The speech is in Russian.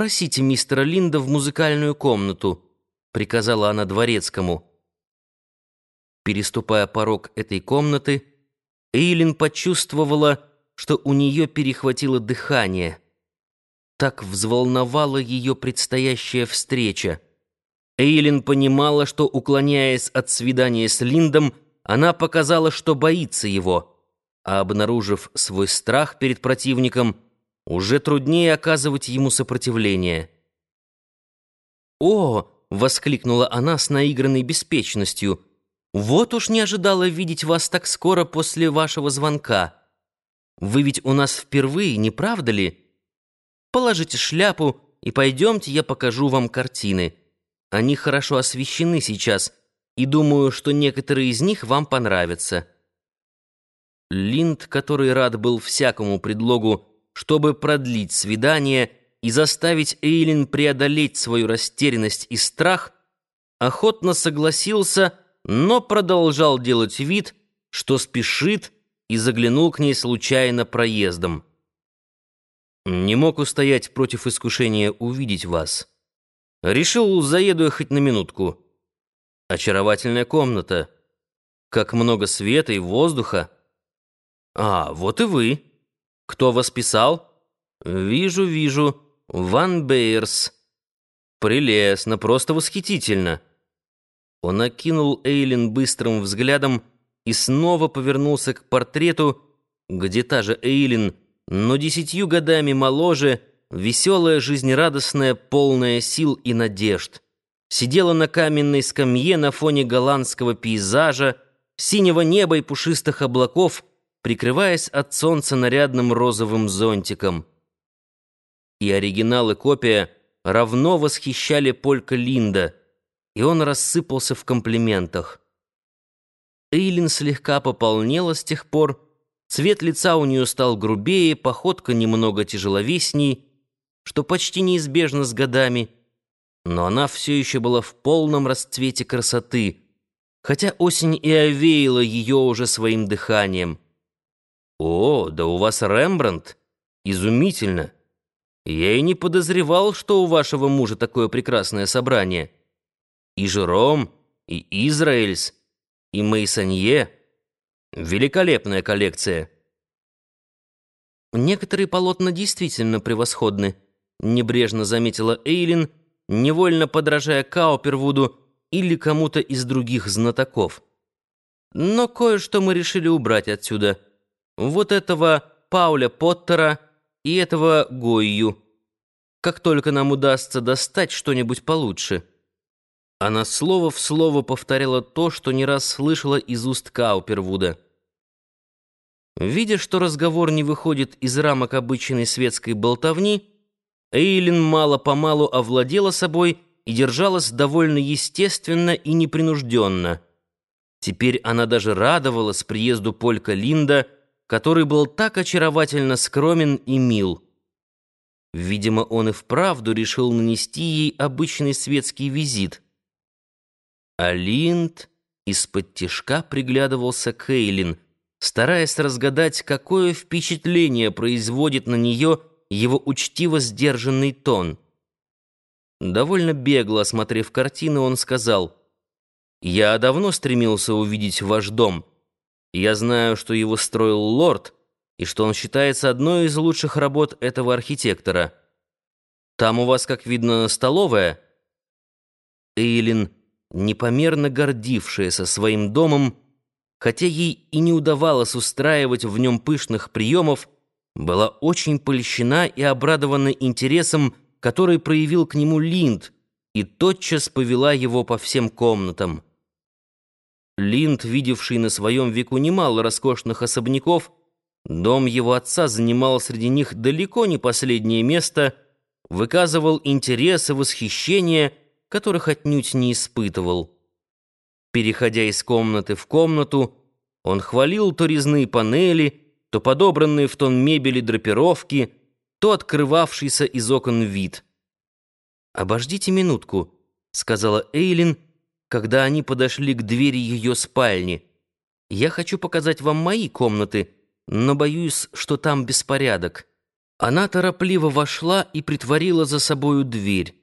«Попросите мистера Линда в музыкальную комнату», — приказала она дворецкому. Переступая порог этой комнаты, Эйлин почувствовала, что у нее перехватило дыхание. Так взволновала ее предстоящая встреча. Эйлин понимала, что, уклоняясь от свидания с Линдом, она показала, что боится его, а обнаружив свой страх перед противником, уже труднее оказывать ему сопротивление. «О!» — воскликнула она с наигранной беспечностью. «Вот уж не ожидала видеть вас так скоро после вашего звонка. Вы ведь у нас впервые, не правда ли? Положите шляпу и пойдемте, я покажу вам картины». Они хорошо освещены сейчас, и думаю, что некоторые из них вам понравятся». Линд, который рад был всякому предлогу, чтобы продлить свидание и заставить Эйлин преодолеть свою растерянность и страх, охотно согласился, но продолжал делать вид, что спешит, и заглянул к ней случайно проездом. «Не мог устоять против искушения увидеть вас». Решил, заеду я хоть на минутку. Очаровательная комната. Как много света и воздуха. А, вот и вы. Кто вас писал? Вижу, вижу. Ван Бейерс. Прелестно, просто восхитительно. Он окинул Эйлин быстрым взглядом и снова повернулся к портрету, где та же Эйлин, но десятью годами моложе, веселая, жизнерадостная, полная сил и надежд. Сидела на каменной скамье на фоне голландского пейзажа, синего неба и пушистых облаков, прикрываясь от солнца нарядным розовым зонтиком. И оригинал и копия равно восхищали Полька Линда, и он рассыпался в комплиментах. Эйлин слегка пополнела с тех пор, цвет лица у нее стал грубее, походка немного тяжеловесней, что почти неизбежно с годами, но она все еще была в полном расцвете красоты, хотя осень и овеяла ее уже своим дыханием. «О, да у вас Рембрандт! Изумительно! Я и не подозревал, что у вашего мужа такое прекрасное собрание. И Жером, и Израильс, и Мейсонье. Великолепная коллекция!» Некоторые полотна действительно превосходны небрежно заметила Эйлин, невольно подражая Каупервуду или кому-то из других знатоков. Но кое-что мы решили убрать отсюда. Вот этого Пауля Поттера и этого Гойю. Как только нам удастся достать что-нибудь получше. Она слово в слово повторяла то, что не раз слышала из уст Каупервуда. Видя, что разговор не выходит из рамок обычной светской болтовни, Эйлин мало-помалу овладела собой и держалась довольно естественно и непринужденно. Теперь она даже радовалась приезду Полька Линда, который был так очаровательно скромен и мил. Видимо, он и вправду решил нанести ей обычный светский визит. А Линд из-под тишка приглядывался к Эйлин, стараясь разгадать, какое впечатление производит на нее его учтиво сдержанный тон. Довольно бегло осмотрев картину, он сказал, «Я давно стремился увидеть ваш дом. Я знаю, что его строил лорд, и что он считается одной из лучших работ этого архитектора. Там у вас, как видно, столовая». Эйлин, непомерно гордившаяся своим домом, хотя ей и не удавалось устраивать в нем пышных приемов, была очень польщена и обрадована интересом, который проявил к нему Линд, и тотчас повела его по всем комнатам. Линд, видевший на своем веку немало роскошных особняков, дом его отца занимал среди них далеко не последнее место, выказывал интерес и восхищение, которых отнюдь не испытывал. Переходя из комнаты в комнату, он хвалил то резные панели, то подобранные в тон мебели драпировки, то открывавшийся из окон вид. «Обождите минутку», — сказала Эйлин, когда они подошли к двери ее спальни. «Я хочу показать вам мои комнаты, но боюсь, что там беспорядок. Она торопливо вошла и притворила за собою дверь.